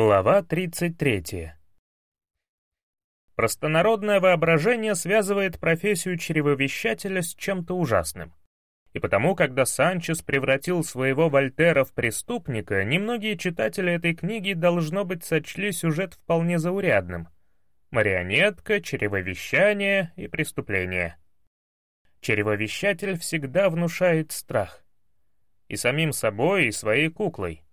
Глава 33. Простонародное воображение связывает профессию чревовещателя с чем-то ужасным. И потому, когда Санчес превратил своего Вольтера в преступника, немногие читатели этой книги, должно быть, сочли сюжет вполне заурядным. Марионетка, чревовещание и преступление. Чревовещатель всегда внушает страх. И самим собой, и своей куклой —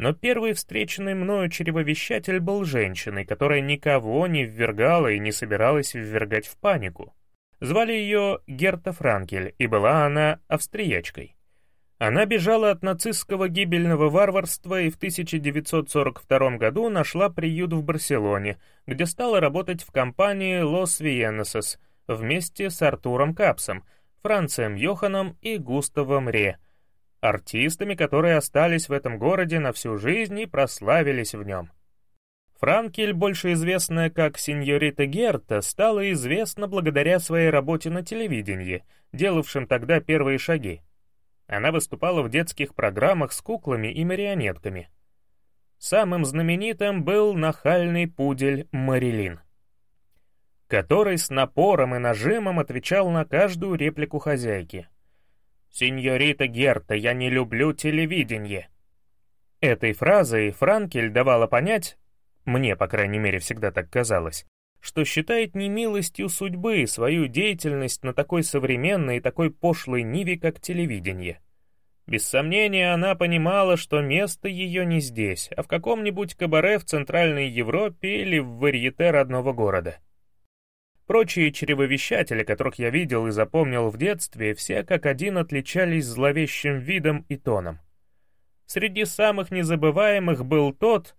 но первый встреченный мною чревовещатель был женщиной, которая никого не ввергала и не собиралась ввергать в панику. Звали ее Герта Франкель, и была она австриячкой. Она бежала от нацистского гибельного варварства и в 1942 году нашла приют в Барселоне, где стала работать в компании Los Vieneses вместе с Артуром Капсом, Францием Йоханом и Густавом Ре — артистами, которые остались в этом городе на всю жизнь и прославились в нем. Франкель, больше известная как сеньорита Герта, стала известна благодаря своей работе на телевидении, делавшим тогда первые шаги. Она выступала в детских программах с куклами и марионетками. Самым знаменитым был нахальный пудель Марилин, который с напором и нажимом отвечал на каждую реплику хозяйки — «Сеньорита Герта, я не люблю телевидение». Этой фразой Франкель давала понять, мне, по крайней мере, всегда так казалось, что считает немилостью судьбы свою деятельность на такой современной и такой пошлой ниве, как телевидение. Без сомнения, она понимала, что место ее не здесь, а в каком-нибудь кабаре в Центральной Европе или в варьете родного города. Прочие чревовещатели, которых я видел и запомнил в детстве, все как один отличались зловещим видом и тоном. Среди самых незабываемых был тот,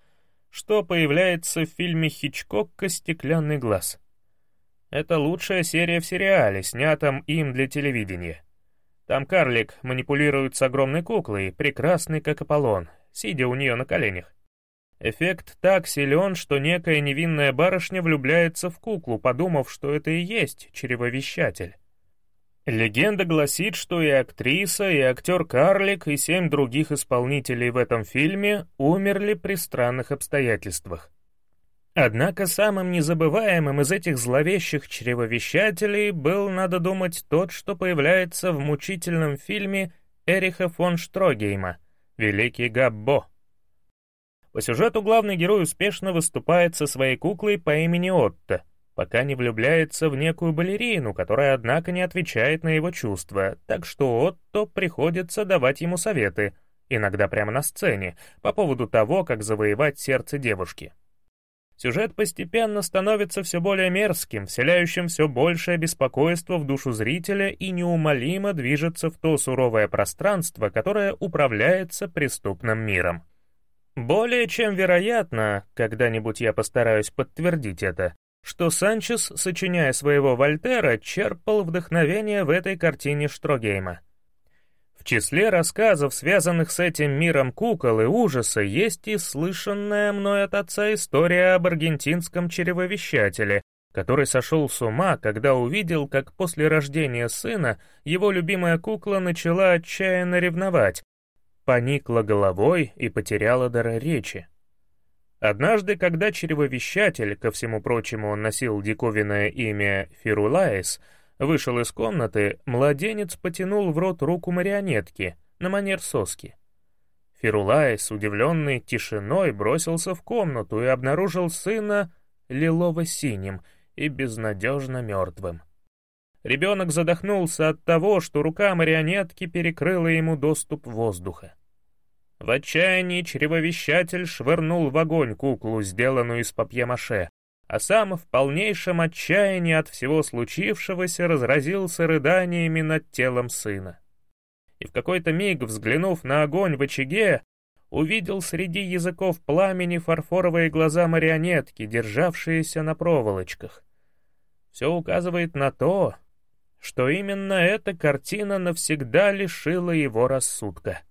что появляется в фильме Хичкокка «Стеклянный глаз». Это лучшая серия в сериале, снятом им для телевидения. Там карлик манипулирует с огромной куклой, прекрасный как Аполлон, сидя у нее на коленях. Эффект так силен, что некая невинная барышня влюбляется в куклу, подумав, что это и есть чревовещатель. Легенда гласит, что и актриса, и актер Карлик, и семь других исполнителей в этом фильме умерли при странных обстоятельствах. Однако самым незабываемым из этих зловещих чревовещателей был, надо думать, тот, что появляется в мучительном фильме Эриха фон Штрогейма «Великий Габбо». По сюжету главный герой успешно выступает со своей куклой по имени Отто, пока не влюбляется в некую балерину, которая, однако, не отвечает на его чувства, так что Отто приходится давать ему советы, иногда прямо на сцене, по поводу того, как завоевать сердце девушки. Сюжет постепенно становится все более мерзким, вселяющим все большее беспокойство в душу зрителя и неумолимо движется в то суровое пространство, которое управляется преступным миром. Более чем вероятно, когда-нибудь я постараюсь подтвердить это, что Санчес, сочиняя своего Вольтера, черпал вдохновение в этой картине Штрогейма. В числе рассказов, связанных с этим миром кукол и ужаса, есть и слышанная мной от отца история об аргентинском чревовещателе, который сошел с ума, когда увидел, как после рождения сына его любимая кукла начала отчаянно ревновать, поникла головой и потеряла дар речи. Однажды, когда чревовещатель, ко всему прочему он носил диковинное имя Фирулаис, вышел из комнаты, младенец потянул в рот руку марионетки на манер соски. Фирулаис, удивленный тишиной, бросился в комнату и обнаружил сына лилово-синим и безнадежно мертвым. Ребенок задохнулся от того, что рука марионетки перекрыла ему доступ воздуха. В отчаянии чревовещатель швырнул в огонь куклу, сделанную из папье-маше, а сам в полнейшем отчаянии от всего случившегося разразился рыданиями над телом сына. И в какой-то миг, взглянув на огонь в очаге, увидел среди языков пламени фарфоровые глаза марионетки, державшиеся на проволочках. Все указывает на то, что именно эта картина навсегда лишила его рассудка.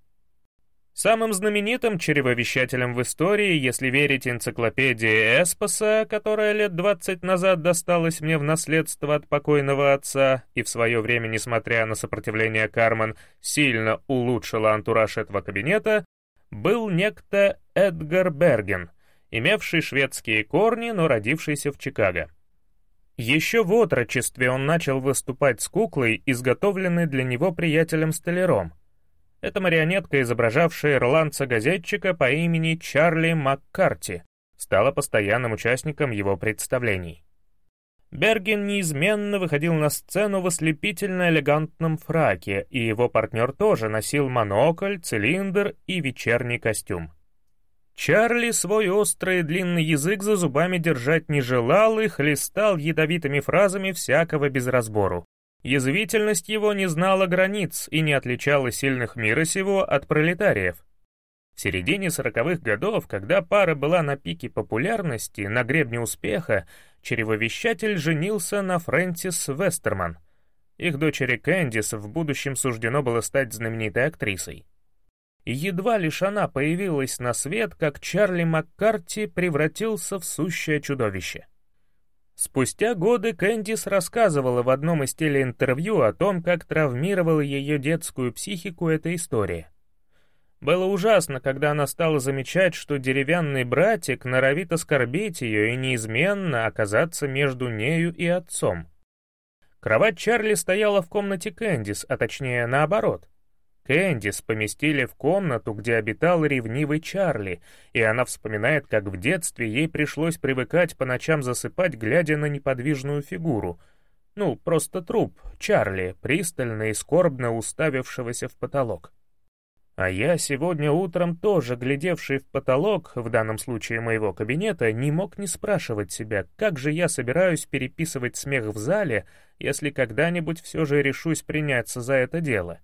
Самым знаменитым чревовещателем в истории, если верить энциклопедии Эспоса, которая лет 20 назад досталась мне в наследство от покойного отца и в свое время, несмотря на сопротивление Кармен, сильно улучшила антураж этого кабинета, был некто Эдгар Берген, имевший шведские корни, но родившийся в Чикаго. Еще в отрочестве он начал выступать с куклой, изготовленной для него приятелем-столяром. Это марионетка, изображавшая ирландца-газетчика по имени Чарли Маккарти, стала постоянным участником его представлений. Берген неизменно выходил на сцену в ослепительно элегантном фраке, и его партнер тоже носил монокль, цилиндр и вечерний костюм. Чарли свой острый длинный язык за зубами держать не желал и хлестал ядовитыми фразами всякого без разбору. Язвительность его не знала границ и не отличала сильных мира сего от пролетариев. В середине сороковых годов, когда пара была на пике популярности, на гребне успеха, чревовещатель женился на Фрэнсис Вестерман. Их дочери Кэндис в будущем суждено было стать знаменитой актрисой. Едва лишь она появилась на свет, как Чарли Маккарти превратился в сущее чудовище. Спустя годы Кэндис рассказывала в одном из телеинтервью о том, как травмировала ее детскую психику эта история. Было ужасно, когда она стала замечать, что деревянный братик норовит оскорбить ее и неизменно оказаться между нею и отцом. Кровать Чарли стояла в комнате Кэндис, а точнее наоборот. Кэндис поместили в комнату, где обитал ревнивый Чарли, и она вспоминает, как в детстве ей пришлось привыкать по ночам засыпать, глядя на неподвижную фигуру. Ну, просто труп Чарли, пристально и скорбно уставившегося в потолок. А я сегодня утром тоже, глядевший в потолок, в данном случае моего кабинета, не мог не спрашивать себя, как же я собираюсь переписывать смех в зале, если когда-нибудь все же решусь приняться за это дело.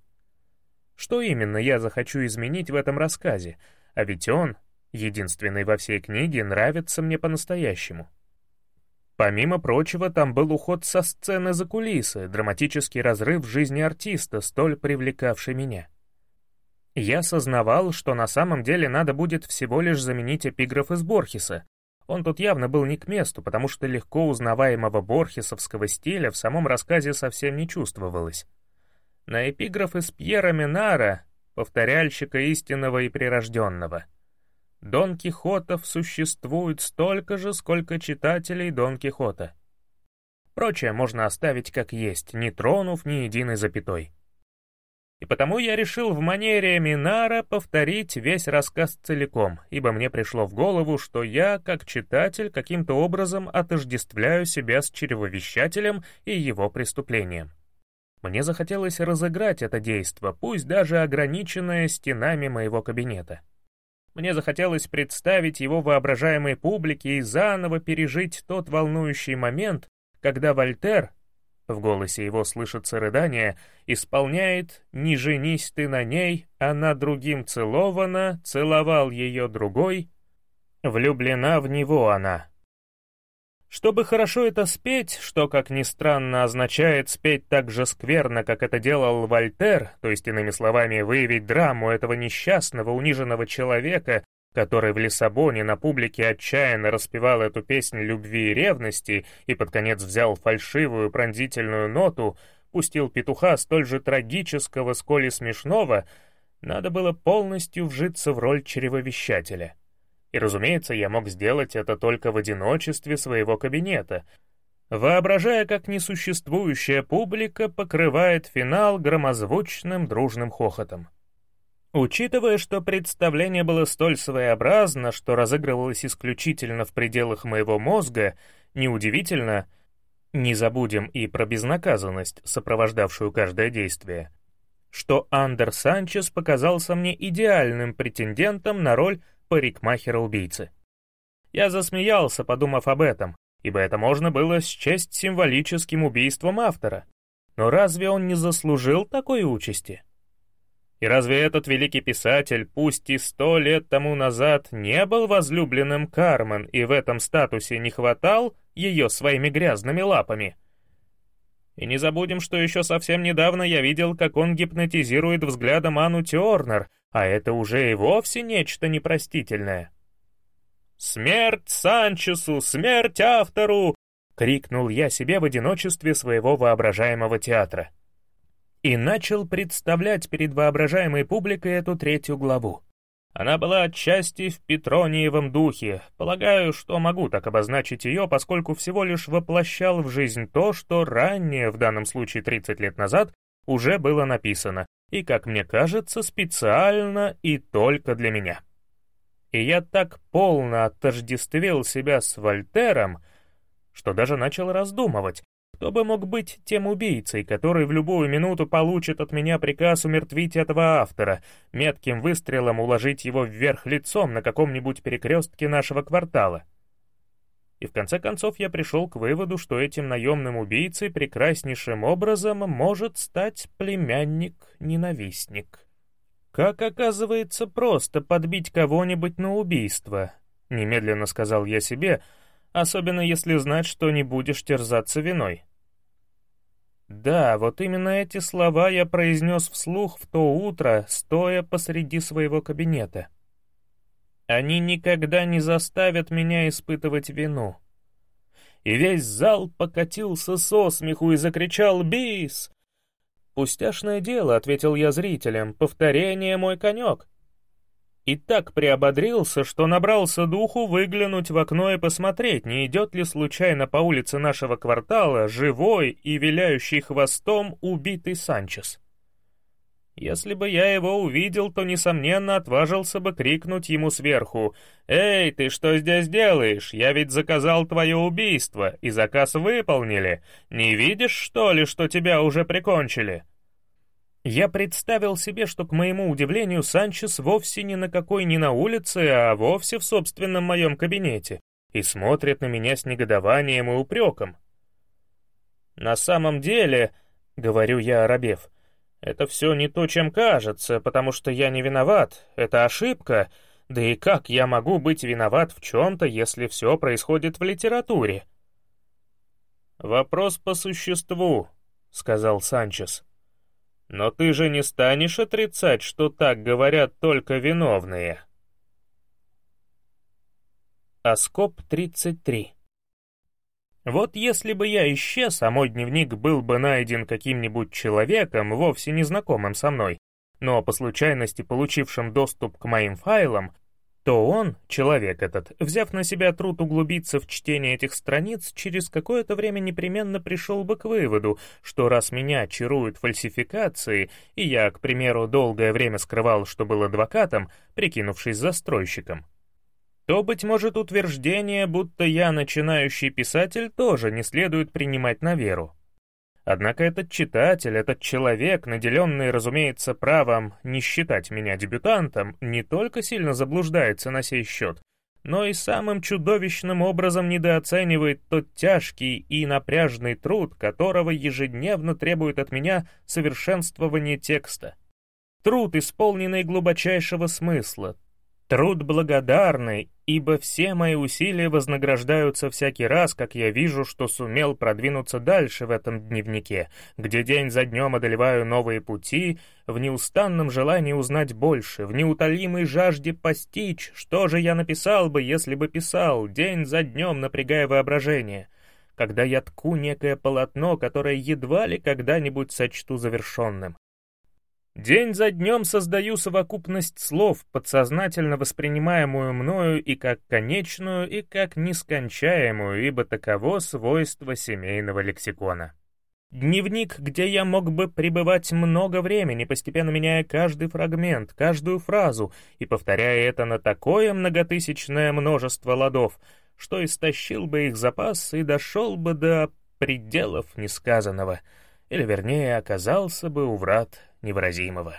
Что именно я захочу изменить в этом рассказе, а ведь он, единственный во всей книге, нравится мне по-настоящему. Помимо прочего, там был уход со сцены за кулисы, драматический разрыв в жизни артиста, столь привлекавший меня. Я сознавал, что на самом деле надо будет всего лишь заменить эпиграф из Борхеса. Он тут явно был не к месту, потому что легко узнаваемого борхесовского стиля в самом рассказе совсем не чувствовалось. На эпиграф из Пьера Минара, повторяльщика истинного и прирожденного. Дон Кихотов существует столько же, сколько читателей Дон Кихота. Прочее можно оставить как есть, не тронув ни единой запятой. И потому я решил в манере Минара повторить весь рассказ целиком, ибо мне пришло в голову, что я, как читатель, каким-то образом отождествляю себя с черевовещателем и его преступлением. Мне захотелось разыграть это действо, пусть даже ограниченное стенами моего кабинета. Мне захотелось представить его воображаемой публике и заново пережить тот волнующий момент, когда Вольтер, в голосе его слышится рыдание, исполняет «Не женись ты на ней, она другим целована, целовал ее другой, влюблена в него она». Чтобы хорошо это спеть, что, как ни странно, означает спеть так же скверно, как это делал Вольтер, то есть, иными словами, выявить драму этого несчастного, униженного человека, который в Лиссабоне на публике отчаянно распевал эту песнь любви и ревности и под конец взял фальшивую пронзительную ноту, пустил петуха столь же трагического, сколь и смешного, надо было полностью вжиться в роль чревовещателя. И, разумеется, я мог сделать это только в одиночестве своего кабинета, воображая, как несуществующая публика покрывает финал громозвучным дружным хохотом. Учитывая, что представление было столь своеобразно, что разыгрывалось исключительно в пределах моего мозга, неудивительно, не забудем и про безнаказанность, сопровождавшую каждое действие, что Андер Санчес показался мне идеальным претендентом на роль парикмахера-убийцы. Я засмеялся, подумав об этом, ибо это можно было счесть символическим убийством автора. Но разве он не заслужил такой участи? И разве этот великий писатель, пусть и сто лет тому назад, не был возлюбленным Кармен и в этом статусе не хватал ее своими грязными лапами? И не забудем, что еще совсем недавно я видел, как он гипнотизирует взглядом Анну Тернер, а это уже и вовсе нечто непростительное. «Смерть Санчесу! Смерть автору!» — крикнул я себе в одиночестве своего воображаемого театра и начал представлять перед воображаемой публикой эту третью главу. Она была отчасти в Петрониевом духе. Полагаю, что могу так обозначить ее, поскольку всего лишь воплощал в жизнь то, что ранее, в данном случае 30 лет назад, уже было написано, и, как мне кажется, специально и только для меня. И я так полно отождествил себя с Вольтером, что даже начал раздумывать, кто бы мог быть тем убийцей, который в любую минуту получит от меня приказ умертвить этого автора, метким выстрелом уложить его вверх лицом на каком-нибудь перекрестке нашего квартала? И в конце концов я пришел к выводу, что этим наемным убийцей прекраснейшим образом может стать племянник-ненавистник. Как оказывается просто подбить кого-нибудь на убийство, немедленно сказал я себе, — особенно если знать, что не будешь терзаться виной. Да, вот именно эти слова я произнес вслух в то утро, стоя посреди своего кабинета. Они никогда не заставят меня испытывать вину. И весь зал покатился со смеху и закричал «Бис!». «Пустяшное дело», — ответил я зрителям, — «повторение мой конек» и так приободрился, что набрался духу выглянуть в окно и посмотреть, не идет ли случайно по улице нашего квартала живой и виляющий хвостом убитый Санчес. Если бы я его увидел, то, несомненно, отважился бы крикнуть ему сверху «Эй, ты что здесь делаешь? Я ведь заказал твое убийство, и заказ выполнили. Не видишь, что ли, что тебя уже прикончили?» Я представил себе, что, к моему удивлению, Санчес вовсе ни на какой не на улице, а вовсе в собственном моем кабинете, и смотрит на меня с негодованием и упреком. «На самом деле», — говорю я, оробев, — «это все не то, чем кажется, потому что я не виноват, это ошибка, да и как я могу быть виноват в чем-то, если все происходит в литературе?» «Вопрос по существу», — сказал Санчес. Но ты же не станешь отрицать, что так говорят только виновные. Аскоп 33 Вот если бы я исчез, а мой дневник был бы найден каким-нибудь человеком, вовсе незнакомым со мной, но по случайности получившим доступ к моим файлам, то он, человек этот, взяв на себя труд углубиться в чтение этих страниц, через какое-то время непременно пришел бы к выводу, что раз меня чаруют фальсификации, и я, к примеру, долгое время скрывал, что был адвокатом, прикинувшись застройщиком, то, быть может, утверждение, будто я начинающий писатель, тоже не следует принимать на веру. Однако этот читатель, этот человек, наделенный, разумеется, правом не считать меня дебютантом, не только сильно заблуждается на сей счет, но и самым чудовищным образом недооценивает тот тяжкий и напряжный труд, которого ежедневно требует от меня совершенствование текста. Труд, исполненный глубочайшего смысла, Труд благодарный, ибо все мои усилия вознаграждаются всякий раз, как я вижу, что сумел продвинуться дальше в этом дневнике, где день за днем одолеваю новые пути, в неустанном желании узнать больше, в неутолимой жажде постичь, что же я написал бы, если бы писал, день за днем напрягая воображение, когда я тку некое полотно, которое едва ли когда-нибудь сочту завершенным. День за днем создаю совокупность слов, подсознательно воспринимаемую мною и как конечную, и как нескончаемую, ибо таково свойство семейного лексикона. Дневник, где я мог бы пребывать много времени, постепенно меняя каждый фрагмент, каждую фразу и повторяя это на такое многотысячное множество ладов, что истощил бы их запас и дошел бы до пределов несказанного, или, вернее, оказался бы у врат невыразимого.